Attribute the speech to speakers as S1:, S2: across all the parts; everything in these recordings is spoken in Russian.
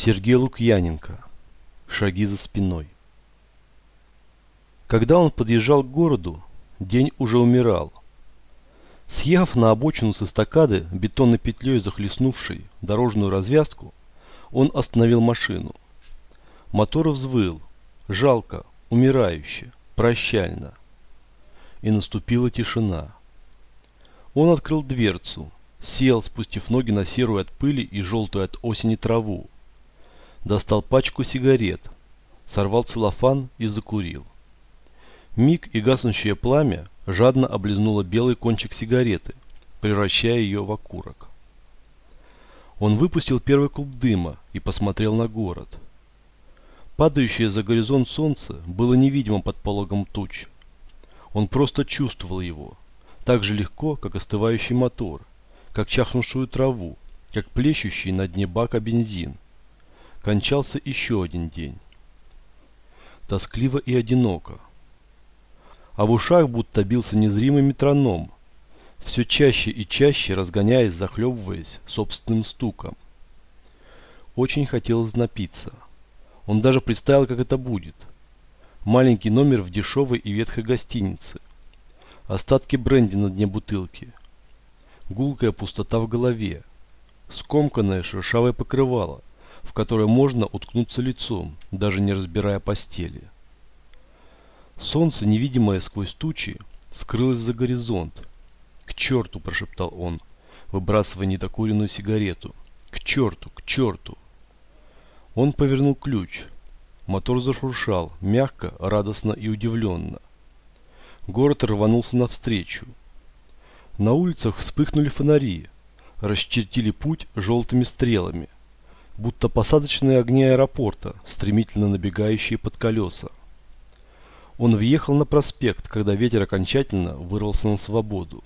S1: Сергей Лукьяненко. Шаги за спиной. Когда он подъезжал к городу, день уже умирал. Съехав на обочину с эстакады, бетонной петлей захлестнувшей дорожную развязку, он остановил машину. Мотор взвыл. Жалко, умирающе, прощально. И наступила тишина. Он открыл дверцу, сел, спустив ноги на серую от пыли и желтую от осени траву. Достал пачку сигарет, сорвал целлофан и закурил. Миг и гаснущее пламя жадно облизнуло белый кончик сигареты, превращая ее в окурок. Он выпустил первый клуб дыма и посмотрел на город. Падающее за горизонт солнце было невидимо под пологом туч. Он просто чувствовал его, так же легко, как остывающий мотор, как чахнувшую траву, как плещущий на дне бака бензин. Кончался еще один день. Тоскливо и одиноко. А в ушах будто бился незримый метроном, все чаще и чаще разгоняясь, захлебываясь собственным стуком. Очень хотелось напиться. Он даже представил, как это будет. Маленький номер в дешевой и ветхой гостинице. Остатки бренди на дне бутылки. Гулкая пустота в голове. Скомканное шершавое покрывало, в которое можно уткнуться лицом, даже не разбирая постели. Солнце, невидимое сквозь тучи, скрылось за горизонт. «К черту!» – прошептал он, выбрасывая недокуренную сигарету. «К черту! К черту!» Он повернул ключ. Мотор зашуршал, мягко, радостно и удивленно. Город рванулся навстречу. На улицах вспыхнули фонари, расчертили путь желтыми стрелами, будто посадочные огни аэропорта, стремительно набегающие под колеса. Он въехал на проспект, когда ветер окончательно вырвался на свободу.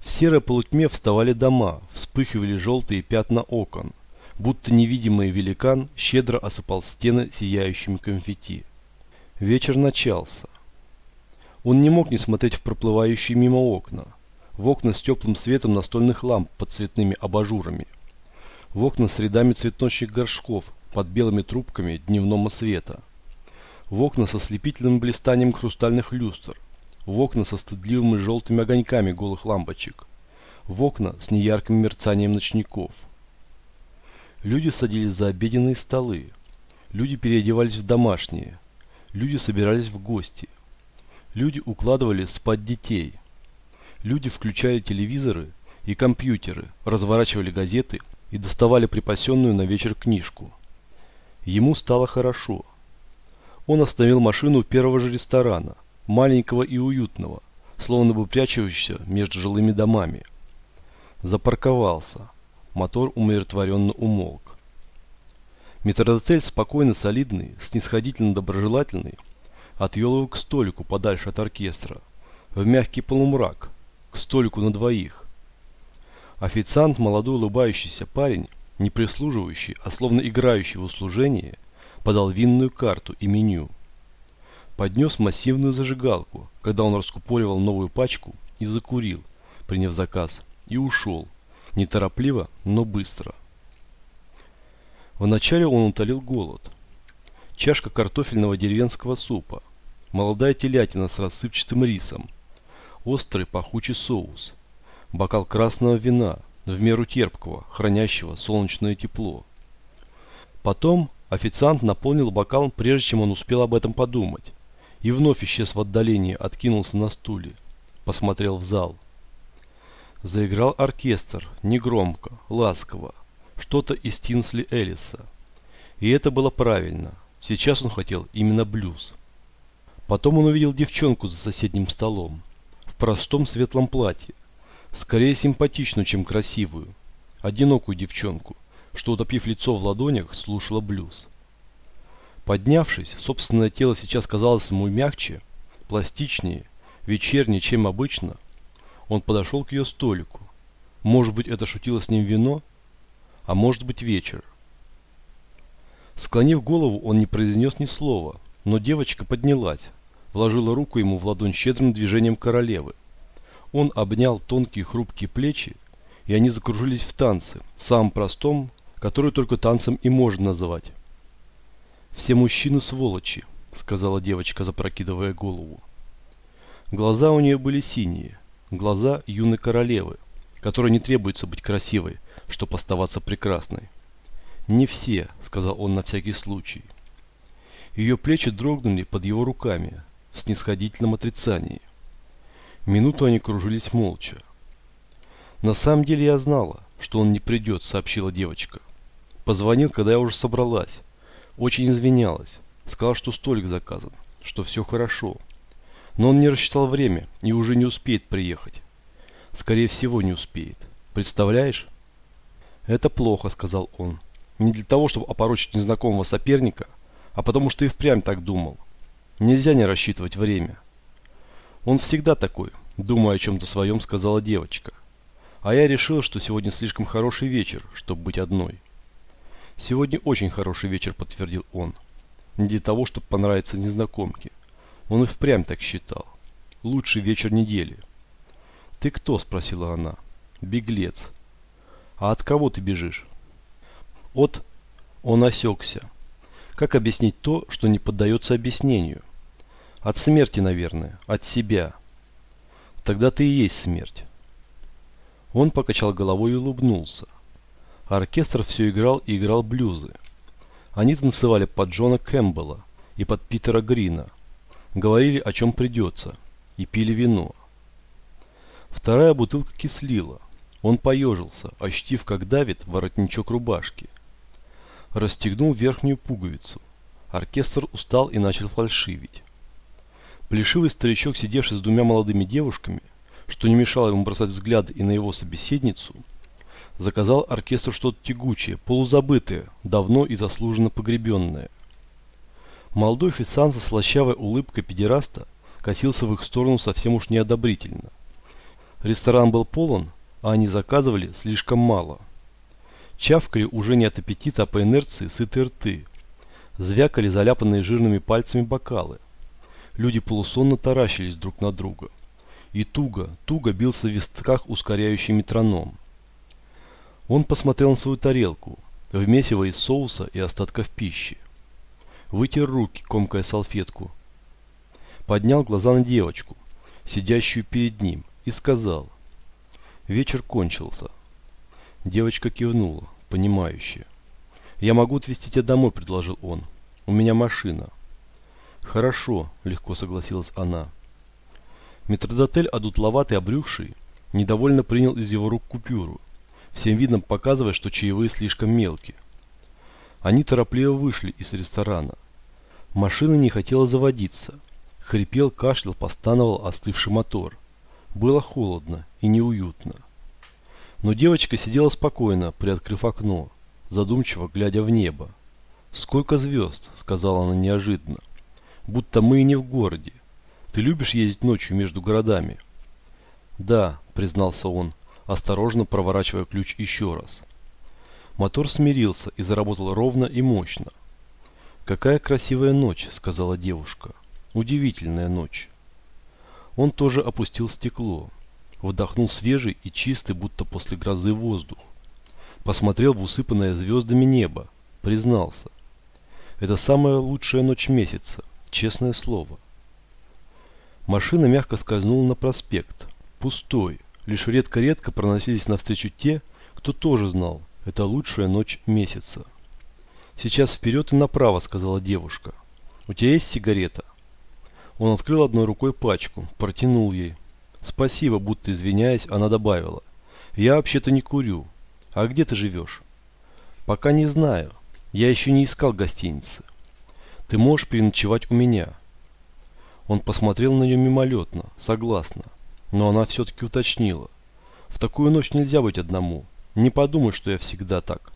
S1: В серой полутьме вставали дома, вспыхивали желтые пятна окон, будто невидимый великан щедро осыпал стены сияющими конфетти. Вечер начался. Он не мог не смотреть в проплывающие мимо окна, в окна с теплым светом настольных ламп под цветными абажурами, в окна с рядами цветочных горшков под белыми трубками дневного света, в окна со слепительным блистанием хрустальных люстр, в окна со стыдливыми желтыми огоньками голых лампочек, в окна с неярким мерцанием ночников. Люди садились за обеденные столы, люди переодевались в домашние, люди собирались в гости, Люди укладывали спать детей. Люди включали телевизоры и компьютеры, разворачивали газеты и доставали припасенную на вечер книжку. Ему стало хорошо. Он остановил машину у первого же ресторана, маленького и уютного, словно бы прячущегося между жилыми домами. Запарковался. Мотор умиротворенно умолк. Метродотель спокойно солидный, снисходительно доброжелательный, отвел его к столику подальше от оркестра, в мягкий полумрак, к столику на двоих. Официант, молодой улыбающийся парень, не прислуживающий, а словно играющий в услужении, подал винную карту и меню. Поднес массивную зажигалку, когда он раскупоривал новую пачку и закурил, приняв заказ, и ушел, неторопливо, но быстро. Вначале он утолил голод – чашка картофельного деревенского супа, молодая телятина с рассыпчатым рисом, острый пахучий соус, бокал красного вина, в меру терпкого, хранящего солнечное тепло. Потом официант наполнил бокал, прежде чем он успел об этом подумать, и вновь исчез в отдалении, откинулся на стуле, посмотрел в зал. Заиграл оркестр, негромко, ласково, что-то из Тинсли Элиса. И это было правильно – Сейчас он хотел именно блюз. Потом он увидел девчонку за соседним столом. В простом светлом платье. Скорее симпатичную, чем красивую. Одинокую девчонку, что, утопив лицо в ладонях, слушала блюз. Поднявшись, собственное тело сейчас казалось ему мягче, пластичнее, вечернее, чем обычно. Он подошел к ее столику. Может быть, это шутило с ним вино? А может быть, вечер. Склонив голову, он не произнес ни слова, но девочка поднялась, вложила руку ему в ладонь щедрым движением королевы. Он обнял тонкие хрупкие плечи, и они закружились в танце, самом простом, которую только танцем и можно называть. «Все мужчины сволочи», — сказала девочка, запрокидывая голову. Глаза у нее были синие, глаза юной королевы, которой не требуется быть красивой, чтобы оставаться прекрасной. «Не все», — сказал он на всякий случай. Ее плечи дрогнули под его руками в снисходительном отрицании. Минуту они кружились молча. «На самом деле я знала, что он не придет», — сообщила девочка. Позвонил, когда я уже собралась. Очень извинялась. Сказал, что столик заказан, что все хорошо. Но он не рассчитал время и уже не успеет приехать. Скорее всего, не успеет. Представляешь? Это плохо, сказал он. Не для того, чтобы опорочить незнакомого соперника, а потому что и впрямь так думал. Нельзя не рассчитывать время. Он всегда такой, думая о чем-то своем, сказала девочка. А я решила, что сегодня слишком хороший вечер, чтобы быть одной. Сегодня очень хороший вечер, подтвердил он. Не для того, чтобы понравиться незнакомке. Он и впрямь так считал. Лучший вечер недели. «Ты кто?» – спросила она. «Беглец». «А от кого ты бежишь?» «От...» Он осекся. Как объяснить то, что не поддается объяснению? От смерти, наверное. От себя. Тогда ты и есть смерть. Он покачал головой и улыбнулся. Оркестр все играл и играл блюзы. Они танцевали под Джона Кэмпбелла и под Питера Грина. Говорили, о чем придется. И пили вино. Вторая бутылка кислила. Он поежился, ощутив, как давит воротничок рубашки. Расстегнул верхнюю пуговицу. Оркестр устал и начал фальшивить. Плешивый старичок, сидевший с двумя молодыми девушками, что не мешало ему бросать взгляды и на его собеседницу, заказал оркестру что-то тягучее, полузабытое, давно и заслуженно погребенное. Молодой официант со слащавой улыбкой педераста косился в их сторону совсем уж неодобрительно. Ресторан был полон, а они заказывали слишком мало. Чавкали уже не от аппетита, а по инерции сытые рты. Звякали заляпанные жирными пальцами бокалы. Люди полусонно таращились друг на друга. И туго, туго бился в вистках ускоряющий метроном. Он посмотрел на свою тарелку, в месиво из соуса и остатков пищи. Вытер руки, комкая салфетку. Поднял глаза на девочку, сидящую перед ним, и сказал. Вечер кончился. Девочка кивнула, понимающе. «Я могу отвезти тебя домой», — предложил он. «У меня машина». «Хорошо», — легко согласилась она. Метродотель, одутловатый, обрюхший, недовольно принял из его рук купюру, всем видом показывая, что чаевые слишком мелкие. Они торопливо вышли из ресторана. Машина не хотела заводиться. Хрипел, кашлял, постановал остывший мотор. Было холодно и неуютно. Но девочка сидела спокойно, приоткрыв окно, задумчиво глядя в небо. «Сколько звезд!» – сказала она неожиданно. «Будто мы и не в городе. Ты любишь ездить ночью между городами?» «Да», – признался он, осторожно проворачивая ключ еще раз. Мотор смирился и заработал ровно и мощно. «Какая красивая ночь», – сказала девушка. «Удивительная ночь». Он тоже опустил стекло. Вдохнул свежий и чистый, будто после грозы воздух. Посмотрел в усыпанное звездами небо. Признался. Это самая лучшая ночь месяца. Честное слово. Машина мягко скользнула на проспект. Пустой. Лишь редко-редко проносились навстречу те, кто тоже знал. Это лучшая ночь месяца. «Сейчас вперед и направо», — сказала девушка. «У тебя есть сигарета?» Он открыл одной рукой пачку, протянул ей. Спасибо, будто извиняясь, она добавила. Я вообще-то не курю. А где ты живешь? Пока не знаю. Я еще не искал гостиницы. Ты можешь переночевать у меня. Он посмотрел на нее мимолетно, согласно. Но она все-таки уточнила. В такую ночь нельзя быть одному. Не подумай, что я всегда так.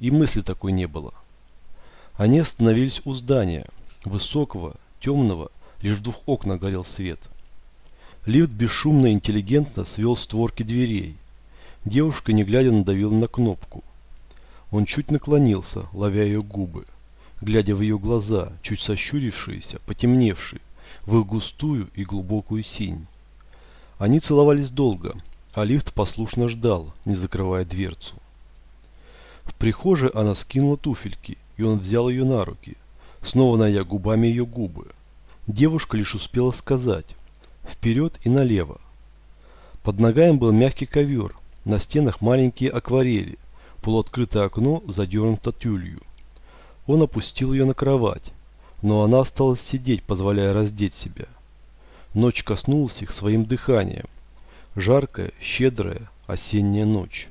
S1: И мысли такой не было. Они остановились у здания, высокого, темного Лишь в двух окнах горел свет. Лифт бесшумно и интеллигентно свел створки дверей. Девушка, не глядя, надавила на кнопку. Он чуть наклонился, ловя ее губы, глядя в ее глаза, чуть сощурившиеся, потемневшие, в их густую и глубокую синь. Они целовались долго, а лифт послушно ждал, не закрывая дверцу. В прихожей она скинула туфельки, и он взял ее на руки, снова найдя губами ее губы. Девушка лишь успела сказать «вперед и налево». Под ногами был мягкий ковер, на стенах маленькие акварели, полуоткрытое окно задернуто тюлью. Он опустил ее на кровать, но она осталась сидеть, позволяя раздеть себя. Ночь коснулась их своим дыханием. Жаркая, щедрая, осенняя ночь.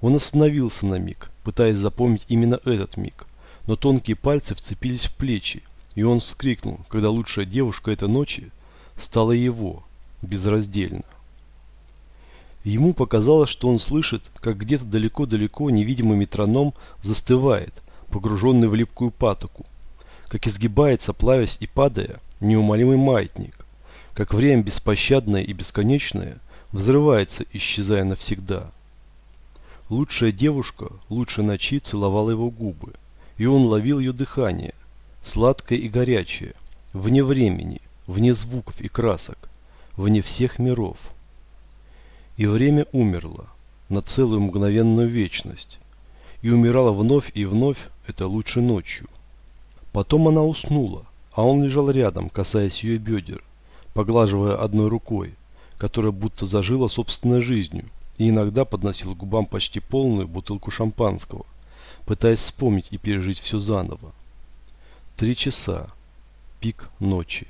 S1: Он остановился на миг, пытаясь запомнить именно этот миг, но тонкие пальцы вцепились в плечи, и он вскрикнул, когда лучшая девушка этой ночи стала его, безраздельно. Ему показалось, что он слышит, как где-то далеко-далеко невидимый метроном застывает, погруженный в липкую патоку, как изгибается, плавясь и падая, неумолимый маятник, как время беспощадное и бесконечное взрывается, исчезая навсегда. Лучшая девушка, лучшей ночи целовала его губы, и он ловил ее дыхание, сладкое и горячее, вне времени, вне звуков и красок, вне всех миров. И время умерло на целую мгновенную вечность, и умирала вновь и вновь это лучше ночью. Потом она уснула, а он лежал рядом, касаясь ее бедер, поглаживая одной рукой, которая будто зажила собственной жизнью, и иногда подносил к губам почти полную бутылку шампанского, пытаясь вспомнить и пережить все заново. Три часа. Пик ночи.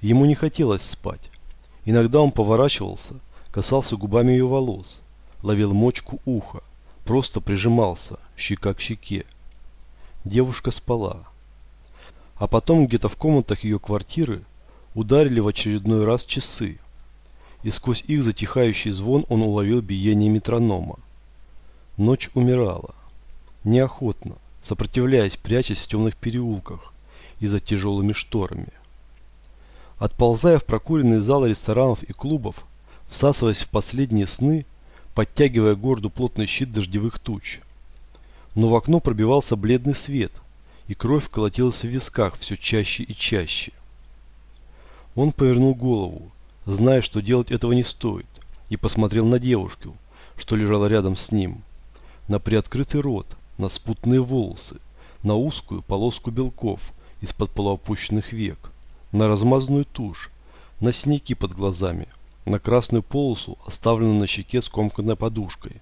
S1: Ему не хотелось спать. Иногда он поворачивался, касался губами ее волос, ловил мочку уха, просто прижимался, щека к щеке. Девушка спала. А потом где-то в комнатах ее квартиры ударили в очередной раз часы. И сквозь их затихающий звон он уловил биение метронома. Ночь умирала. Неохотно, сопротивляясь, прячась в темных переулках и за тяжелыми шторами. Отползая в прокуренные залы ресторанов и клубов, всасываясь в последние сны, подтягивая горду плотный щит дождевых туч. Но в окно пробивался бледный свет – и кровь колотилась в висках все чаще и чаще. Он повернул голову, зная, что делать этого не стоит, и посмотрел на девушку, что лежала рядом с ним, на приоткрытый рот, на спутные волосы, на узкую полоску белков из-под полуопущенных век, на размазанную тушь, на синяки под глазами, на красную полосу, оставленную на щеке скомканной подушкой.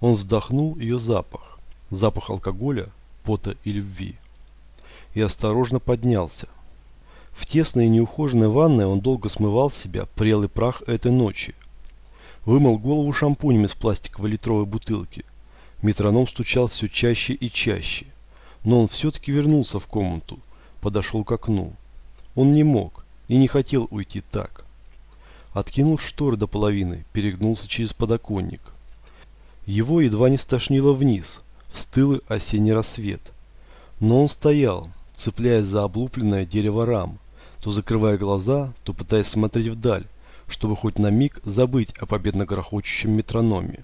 S1: Он вздохнул ее запах, запах алкоголя, пота и любви и осторожно поднялся. В тесной и неухоженной ванной он долго смывал с себя прелый прах этой ночи. Вымыл голову шампунем из пластиковой литровой бутылки. Метроном стучал все чаще и чаще. Но он все-таки вернулся в комнату, подошел к окну. Он не мог и не хотел уйти так. Откинул шторы до половины, перегнулся через подоконник. Его едва не стошнило вниз, в стылый осенний рассвет. Но он стоял, цепляясь за облупленное дерево рам, то закрывая глаза, то пытаясь смотреть вдаль, чтобы хоть на миг забыть о победно грохочущем метрономе.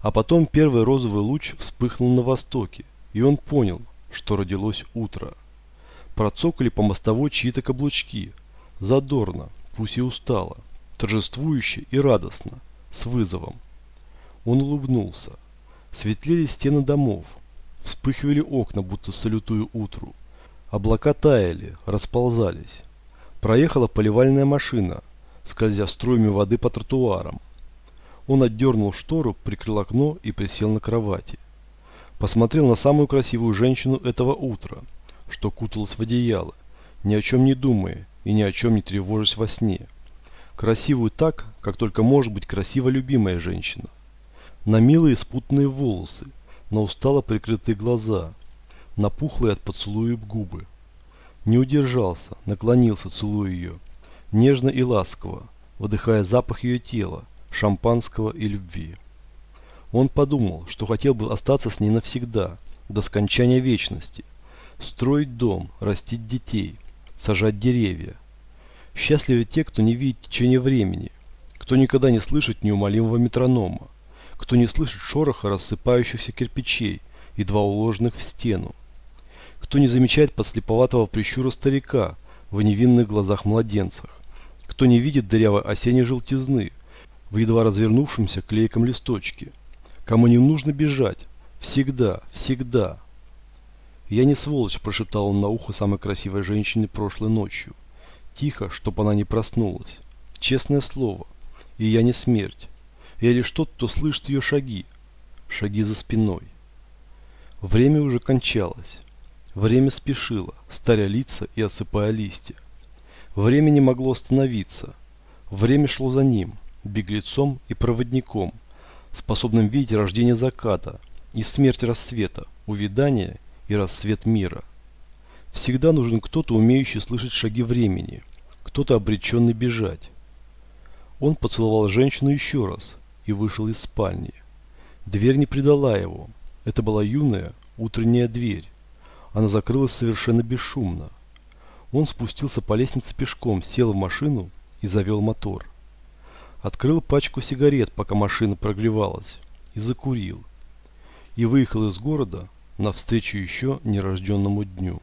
S1: А потом первый розовый луч вспыхнул на востоке, и он понял, что родилось утро. Процокали по мостовой чьи-то каблучки, задорно, пусть и устало, торжествующе и радостно, с вызовом. Он улыбнулся. Светлели стены домов, Вспыхивали окна, будто салютую утру. Облака таяли, расползались. Проехала поливальная машина, скользя струями воды по тротуарам. Он отдернул штору, прикрыл окно и присел на кровати. Посмотрел на самую красивую женщину этого утра, что куталась в одеяло, ни о чем не думая и ни о чем не тревожась во сне. Красивую так, как только может быть красиво любимая женщина. На милые спутанные волосы, на устало прикрытые глаза, на пухлые от поцелуев губы. Не удержался, наклонился, целуя ее, нежно и ласково, вдыхая запах ее тела, шампанского и любви. Он подумал, что хотел бы остаться с ней навсегда, до скончания вечности, строить дом, растить детей, сажать деревья. Счастливы те, кто не видит течение времени, кто никогда не слышит неумолимого метронома, кто не слышит шороха рассыпающихся кирпичей, едва уложенных в стену, кто не замечает подслеповатого прищура старика в невинных глазах младенцах, кто не видит дырявой осенней желтизны в едва развернувшемся клейком листочке, кому не нужно бежать. Всегда, всегда. Я не сволочь, прошептал он на ухо самой красивой женщине прошлой ночью. Тихо, чтоб она не проснулась. Честное слово. И я не смерть. Я лишь тот, кто слышит ее шаги. Шаги за спиной. Время уже кончалось. Время спешило, старя лица и осыпая листья. Время не могло остановиться. Время шло за ним, беглецом и проводником, способным видеть рождение заката и смерть рассвета, увядание и рассвет мира. Всегда нужен кто-то, умеющий слышать шаги времени, кто-то обреченный бежать. Он поцеловал женщину еще раз и вышел из спальни. Дверь не предала его. Это была юная утренняя дверь. Она закрылась совершенно бесшумно. Он спустился по лестнице пешком, сел в машину и завел мотор. Открыл пачку сигарет, пока машина прогревалась, и закурил. И выехал из города навстречу еще нерожденному дню.